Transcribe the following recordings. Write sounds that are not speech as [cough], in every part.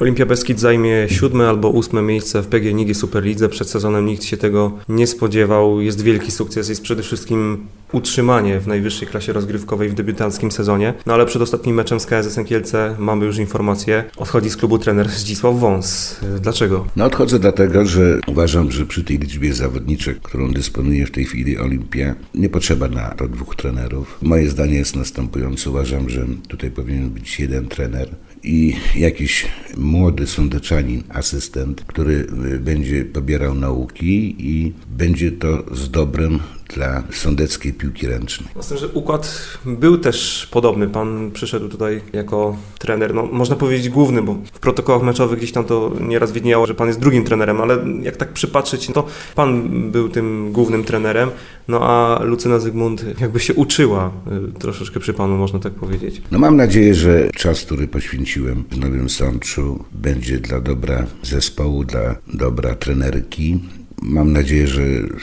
Olimpia Beskid zajmie siódme albo ósme miejsce w PGNiG Superlidze. Przed sezonem nikt się tego nie spodziewał. Jest wielki sukces, jest przede wszystkim utrzymanie w najwyższej klasie rozgrywkowej w debiutanckim sezonie. No ale przed ostatnim meczem z KSS Kielce mamy już informację. Odchodzi z klubu trener Zdzisław Wąs. Dlaczego? No odchodzę dlatego, że uważam, że przy tej liczbie zawodniczek, którą dysponuje w tej chwili Olimpia, nie potrzeba na to dwóch trenerów. Moje zdanie jest następujące. Uważam, że tutaj powinien być jeden trener i jakiś młody sądeczanin, asystent, który będzie pobierał nauki i będzie to z dobrem dla sądeckiej piłki ręcznej. Z tym, że układ był też podobny. Pan przyszedł tutaj jako trener, no można powiedzieć główny, bo w protokołach meczowych gdzieś tam to nieraz widniało, że pan jest drugim trenerem, ale jak tak przypatrzeć, to pan był tym głównym trenerem, no a Lucyna Zygmunt jakby się uczyła y, troszeczkę przy panu, można tak powiedzieć. No mam nadzieję, że czas, który poświęciłem w Nowym Sączu będzie dla dobra zespołu, dla dobra trenerki, Mam nadzieję, że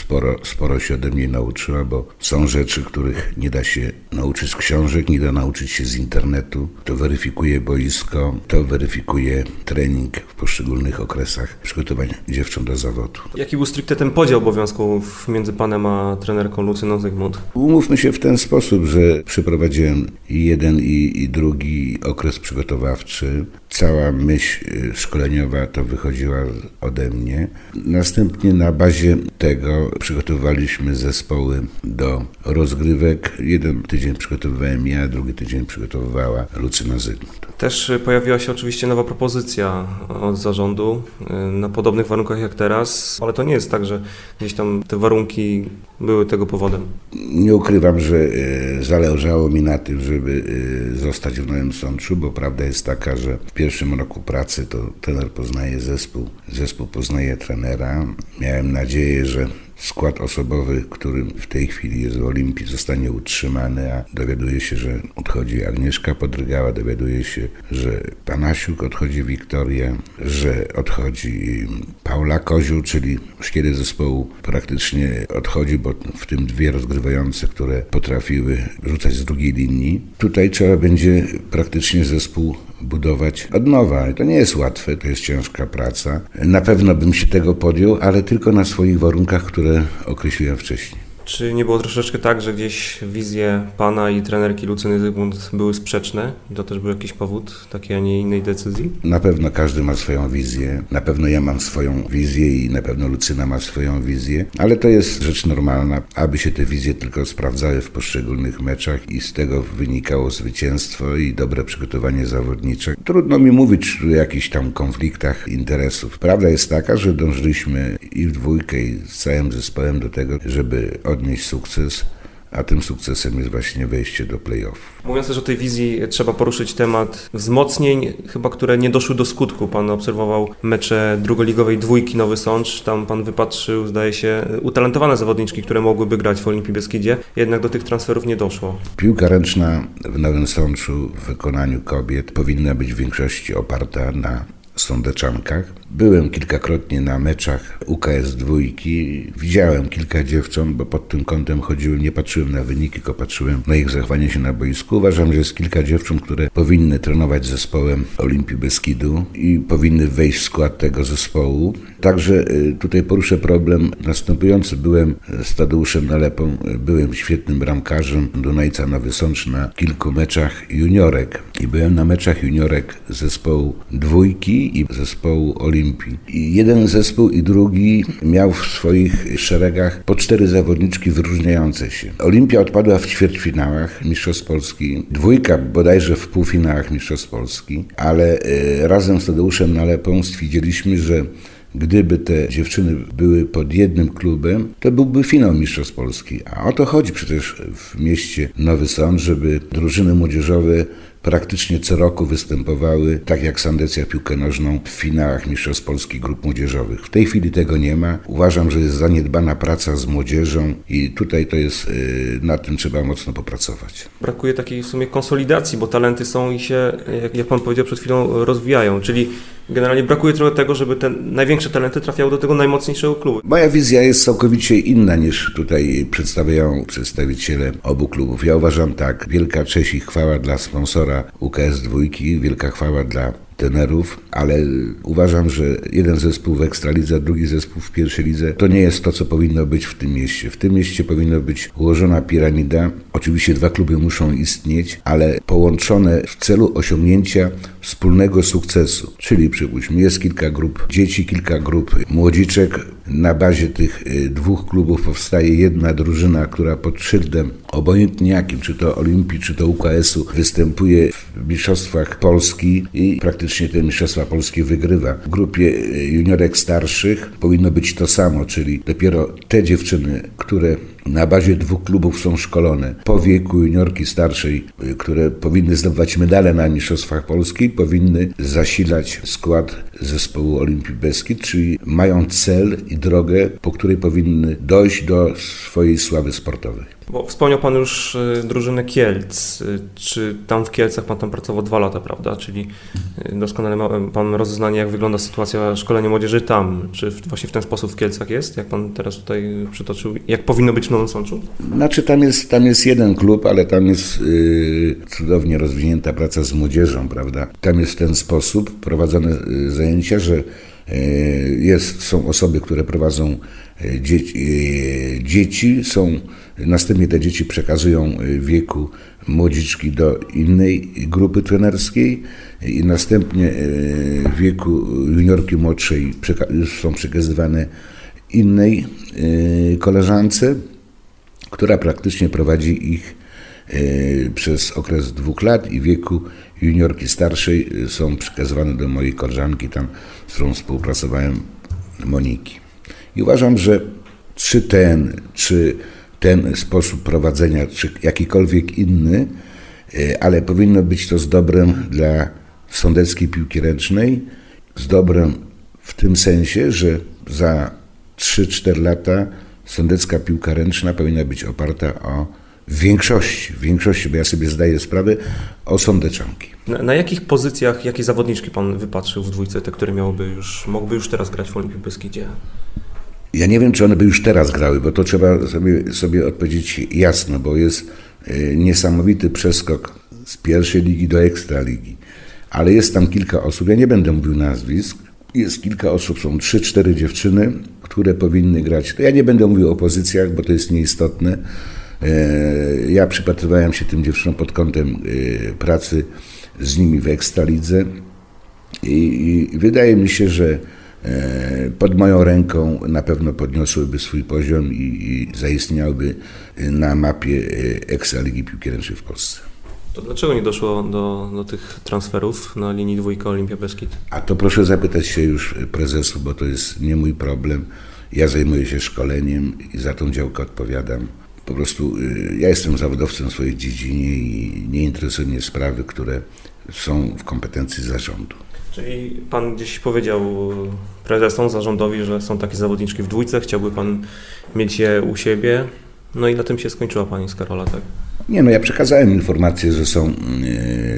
sporo, sporo się ode mnie nauczyła, bo są rzeczy, których nie da się nauczyć z książek, nie da nauczyć się z internetu. To weryfikuje boisko, to weryfikuje trening w poszczególnych okresach przygotowania dziewcząt do zawodu. Jaki był stricte ten podział obowiązków między panem a trenerką Lucyną Zygmunt? Umówmy się w ten sposób, że przeprowadziłem jeden i, i drugi okres przygotowawczy. Cała myśl y, szkoleniowa to wychodziła ode mnie. Następnie na bazie tego przygotowywaliśmy zespoły do rozgrywek. Jeden tydzień przygotowywałem ja, drugi tydzień przygotowywała Lucyna Zygmunt. Też pojawiła się oczywiście nowa propozycja od zarządu y, na podobnych warunkach jak teraz, ale to nie jest tak, że gdzieś tam te warunki były tego powodem. Nie ukrywam, że y, zależało mi na tym, żeby zostać w Nowym Sączu, bo prawda jest taka, że w pierwszym roku pracy to trener poznaje zespół, zespół poznaje trenera. Miałem nadzieję, że skład osobowy, który w tej chwili jest w Olimpii, zostanie utrzymany, a dowiaduje się, że odchodzi Agnieszka Podrygała, dowiaduje się, że Panasiuk odchodzi Wiktoria, że odchodzi Paula Koziu, czyli szkielet zespołu praktycznie odchodzi, bo w tym dwie rozgrywające, które potrafiły rzucać z drugiej linii. Tutaj trzeba będzie praktycznie zespół budować od nowa. To nie jest łatwe, to jest ciężka praca. Na pewno bym się tego podjął, ale tylko na swoich warunkach, które określiłem wcześniej. Czy nie było troszeczkę tak, że gdzieś wizje pana i trenerki Lucyny Zygmunt były sprzeczne? To też był jakiś powód takiej, a nie innej decyzji? Na pewno każdy ma swoją wizję. Na pewno ja mam swoją wizję i na pewno Lucyna ma swoją wizję, ale to jest rzecz normalna, aby się te wizje tylko sprawdzały w poszczególnych meczach i z tego wynikało zwycięstwo i dobre przygotowanie zawodnicze. Trudno mi mówić o jakichś tam konfliktach interesów. Prawda jest taka, że dążyliśmy i w dwójkę i z całym zespołem do tego, żeby odnieść sukces, a tym sukcesem jest właśnie wejście do playoff. Mówiąc też o tej wizji, trzeba poruszyć temat wzmocnień, chyba które nie doszły do skutku. Pan obserwował mecze drugoligowej dwójki Nowy Sącz, tam pan wypatrzył, zdaje się, utalentowane zawodniczki, które mogłyby grać w Olimpii Beskidzie, jednak do tych transferów nie doszło. Piłka ręczna w Nowym Sączu w wykonaniu kobiet powinna być w większości oparta na sądeczankach. Byłem kilkakrotnie na meczach UKS dwójki. Widziałem kilka dziewcząt, bo pod tym kątem chodziłem, nie patrzyłem na wyniki, tylko patrzyłem na ich zachowanie się na boisku. Uważam, że jest kilka dziewcząt, które powinny trenować z zespołem Olimpii Beskidu i powinny wejść w skład tego zespołu. Także y, tutaj poruszę problem następujący. Byłem z Tadeuszem Nalepą, byłem świetnym bramkarzem Dunajca Nowy Sącz na kilku meczach juniorek i byłem na meczach juniorek zespołu dwójki i zespołu Olimpii. I jeden zespół i drugi miał w swoich szeregach po cztery zawodniczki wyróżniające się. Olimpia odpadła w ćwierćfinałach Mistrzostw Polski, dwójka bodajże w półfinałach Mistrzostw Polski, ale y, razem z Tadeuszem Nalepą stwierdziliśmy, że Gdyby te dziewczyny były pod jednym klubem, to byłby finał Mistrzostw Polski. A o to chodzi przecież w mieście Nowy Sąd, żeby drużyny młodzieżowe praktycznie co roku występowały, tak jak Sandecja piłkę nożną, w finałach Mistrzostw Polski Grup Młodzieżowych. W tej chwili tego nie ma. Uważam, że jest zaniedbana praca z młodzieżą i tutaj to jest, y, nad tym trzeba mocno popracować. Brakuje takiej w sumie konsolidacji, bo talenty są i się, jak Pan powiedział przed chwilą, rozwijają, czyli generalnie brakuje trochę tego, żeby te największe talenty trafiały do tego najmocniejszego klubu. Moja wizja jest całkowicie inna niż tutaj przedstawiają przedstawiciele obu klubów. Ja uważam tak, wielka cześć i chwała dla sponsora UKS dwójki, wielka chwała dla tenerów, ale uważam, że jeden zespół w Ekstralidze, drugi zespół w pierwszej lidze to nie jest to, co powinno być w tym mieście. W tym mieście powinno być ułożona piramida. Oczywiście dwa kluby muszą istnieć, ale połączone w celu osiągnięcia wspólnego sukcesu. Czyli przypuśćmy, jest kilka grup dzieci, kilka grup młodziczek. Na bazie tych y, dwóch klubów powstaje jedna drużyna, która pod szyldem obojętnie jakim, czy to Olimpii, czy to UKS-u, występuje w Mistrzostwach Polski i praktycznie te Mistrzostwa Polskie wygrywa. W grupie y, juniorek starszych powinno być to samo, czyli dopiero te dziewczyny, które na bazie dwóch klubów są szkolone po wieku juniorki starszej, y, które powinny zdobywać medale na Mistrzostwach Polski, powinny zasilać skład zespołu Olimpii Beskid, czyli mają cel i drogę, po której powinny dojść do swojej sławy sportowej. Bo wspomniał Pan już y, drużynę Kielc. Y, czy tam w Kielcach Pan tam pracował dwa lata, prawda? Czyli y, doskonale ma Pan rozeznanie, jak wygląda sytuacja szkolenia młodzieży tam. Czy właśnie w ten sposób w Kielcach jest, jak Pan teraz tutaj przytoczył? Jak powinno być w Nowym Sączu? Znaczy tam jest, tam jest jeden klub, ale tam jest yy, cudownie rozwinięta praca z młodzieżą, prawda? Tam jest w ten sposób prowadzone zajęcia, że jest, są osoby, które prowadzą dzieci, dzieci są Następnie te dzieci przekazują wieku młodziczki do innej grupy trenerskiej i następnie w wieku juniorki młodszej są przekazywane innej koleżance, która praktycznie prowadzi ich przez okres dwóch lat i wieku juniorki starszej są przekazywane do mojej koleżanki, tam, z którą współpracowałem, Moniki. I uważam, że czy ten, czy ten sposób prowadzenia, czy jakikolwiek inny, e, ale powinno być to z dobrem dla sądeckiej piłki ręcznej, z dobrem w tym sensie, że za 3-4 lata sądecka piłka ręczna powinna być oparta o w większości, w większości, bo ja sobie zdaję sprawę, o sądeczanki. Na, na, jakich pozycjach, jakie zawodniczki Pan wypatrzył w dwójce, te, które miałyby już, mogłyby już teraz grać w Olimpii Beskidzie? Ja nie wiem, czy one by już teraz grały, bo to trzeba sobie, sobie odpowiedzieć jasno, bo jest e, niesamowity przeskok z pierwszej ligi do ekstraligi. Ale jest tam kilka osób, ja nie będę mówił nazwisk, jest kilka osób, są trzy, cztery dziewczyny, które powinny grać. To ja nie będę mówił o pozycjach, bo to jest nieistotne. E, ja przypatrywałem się tym dziewczynom pod kątem e, pracy z nimi w ekstralidze i, i wydaje mi się, że E, pod moją ręką na pewno podniosłyby swój poziom i, i zaistniałyby na mapie Ekstraligi Piłki Ręcznej w Polsce. To dlaczego nie doszło do, do tych transferów na linii dwójka Olimpia Beskid? A to proszę zapytać się już prezesu, bo to jest nie mój problem. Ja zajmuję się szkoleniem i za tą działkę odpowiadam. Po prostu y, ja jestem zawodowcem w swojej dziedzinie i nie interesują mnie sprawy, które są w kompetencji zarządu. Czyli pan gdzieś powiedział prezesom, zarządowi, że są takie zawodniczki w dwójce, chciałby pan mieć je u siebie. No i na tym się skończyła pani z Karola, tak? Nie, no ja przekazałem informację, że są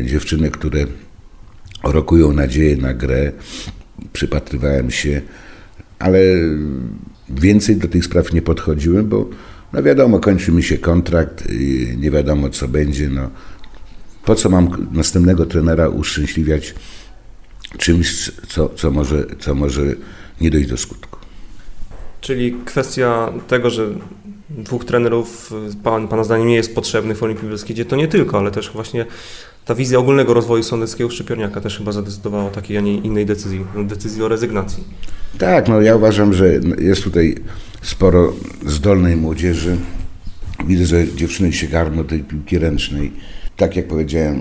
e, dziewczyny, które rokują nadzieję na grę. Przypatrywałem się, ale więcej do tych spraw nie podchodziłem, bo no wiadomo, kończy mi się kontrakt, nie wiadomo co będzie. No, po co mam następnego trenera uszczęśliwiać czymś, co, co, może, co może nie dojść do skutku. Czyli kwestia tego, że dwóch trenerów pan, Pana zdaniem nie jest potrzebnych w Olimpii Beskidzie, to nie tylko, ale też właśnie ta wizja ogólnego rozwoju sądeckiego Szczypiorniaka też chyba zadecydowała o takiej, a nie innej decyzji, decyzji o rezygnacji. Tak, no ja uważam, że jest tutaj sporo zdolnej młodzieży. Widzę, że dziewczyny się garną tej piłki ręcznej. Tak jak powiedziałem,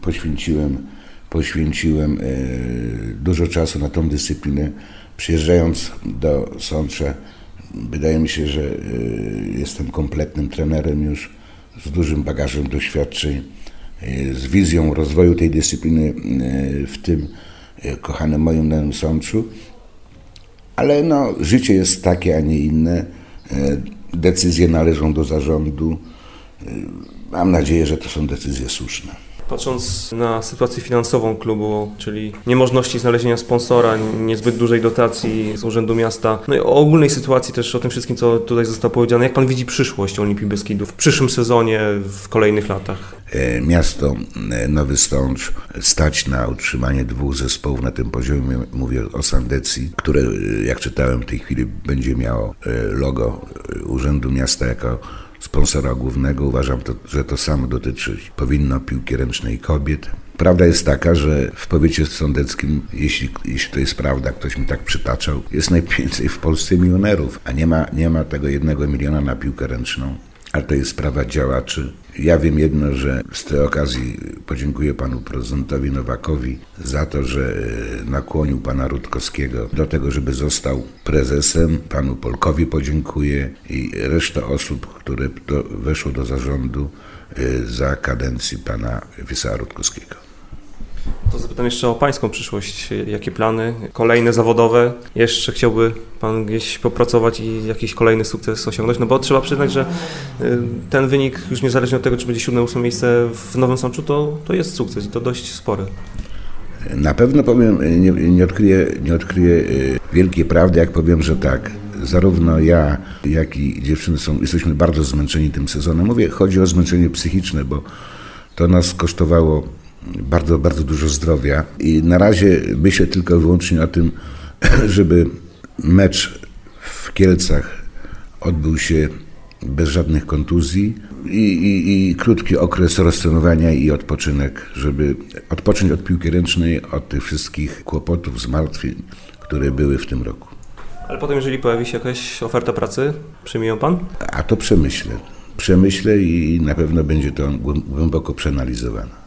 poświęciłem poświęciłem e, dużo czasu na tą dyscyplinę. Przyjeżdżając do Sącza, wydaje mi się, że e, jestem kompletnym trenerem już z dużym bagażem doświadczeń, z wizją rozwoju tej dyscypliny w tym kochanym moim Nowym Sączu. Ale no, życie jest takie, a nie inne. Decyzje należą do zarządu. Mam nadzieję, że to są decyzje słuszne. Patrząc na sytuację finansową klubu, czyli niemożności znalezienia sponsora, niezbyt dużej dotacji z Urzędu Miasta, no i o ogólnej sytuacji też, o tym wszystkim, co tutaj zostało powiedziane, jak Pan widzi przyszłość Olimpii Beskidu w przyszłym sezonie, w kolejnych latach? E, miasto e, Nowy Stącz stać na utrzymanie dwóch zespołów na tym poziomie, mówię o Sandecji, które, e, jak czytałem w tej chwili, będzie miało logo Urzędu Miasta jako sponsora głównego. Uważam, to, że to samo dotyczyć powinno piłki ręcznej kobiet. Prawda jest taka, że w powiecie sądeckim, jeśli, jeśli to jest prawda, ktoś mi tak przytaczał, jest najwięcej w Polsce milionerów, a nie ma, nie ma tego jednego miliona na piłkę ręczną ale to jest sprawa działaczy. Ja wiem jedno, że z tej okazji podziękuję panu prezydentowi Nowakowi za to, że e, nakłonił pana Rutkowskiego do tego, żeby został prezesem. Panu Polkowi podziękuję i reszta osób, które do, weszło do zarządu e, za kadencji pana Wiesława Rutkowskiego. To zapytam jeszcze o Pańską przyszłość. Jakie plany kolejne zawodowe? Jeszcze chciałby Pan gdzieś popracować i jakiś kolejny sukces osiągnąć? No bo trzeba przyznać, że y, ten wynik, już niezależnie od tego, czy będzie 7-8 miejsce w Nowym Sączu, to, to jest sukces i to dość spory. Na pewno powiem, nie, nie, odkryję, nie odkryję y, wielkiej prawdy, jak powiem, że tak. Zarówno ja, jak i dziewczyny są, jesteśmy bardzo zmęczeni tym sezonem. Mówię, chodzi o zmęczenie psychiczne, bo to nas kosztowało bardzo, bardzo dużo zdrowia i na razie myślę tylko i wyłącznie o tym, [clears throat] żeby mecz w Kielcach odbył się bez żadnych kontuzji i, i, i, krótki okres roztrenowania i odpoczynek, żeby odpocząć od piłki ręcznej, od tych wszystkich kłopotów, zmartwień, które były w tym roku. Ale potem, jeżeli pojawi się jakaś oferta pracy, przyjmie ją Pan? A to przemyślę. Przemyślę i na pewno będzie to głęboko przeanalizowane.